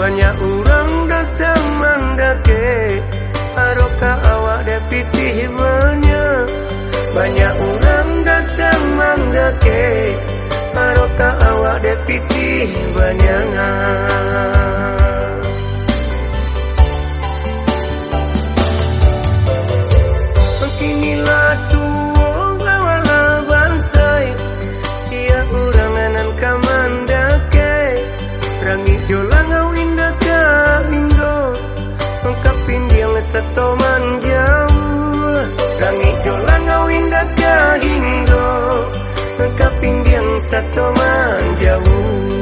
banyak orang datang mendake. Aroka awak depitih banyak Banyak orang datang mendake. Aroka awak depitih banyak setoman jauh. Rangi jolangau indah kahindo Ungkapin yang setoman jauh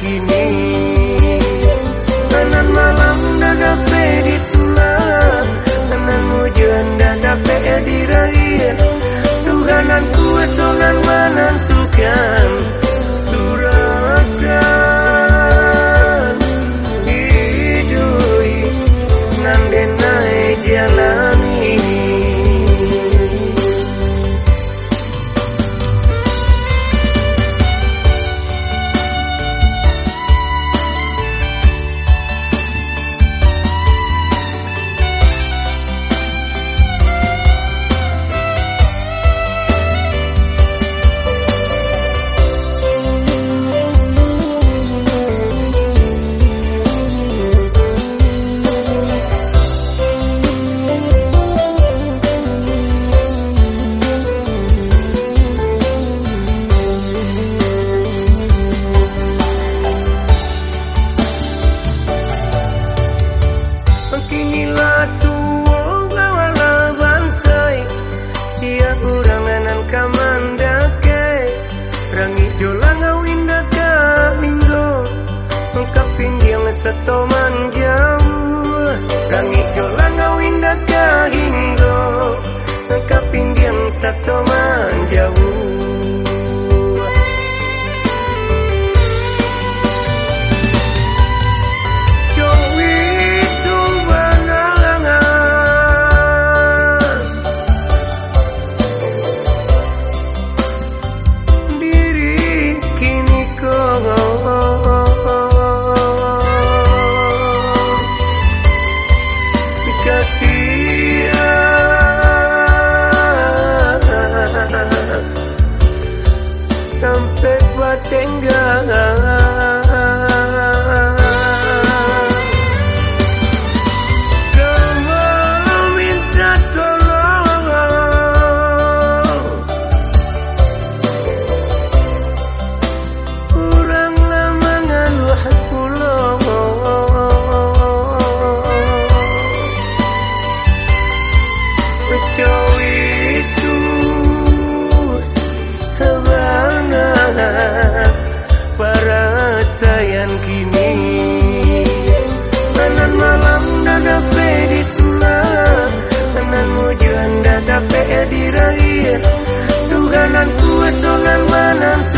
kini. Kanan malam dada ditulang Kanan mujuan dada diraih Tuhanan kuasonan menentukan setoman jauh Rangi jolangau indah kahindo Ungkapin yang diraih. Tuhanan kuasonan menentukan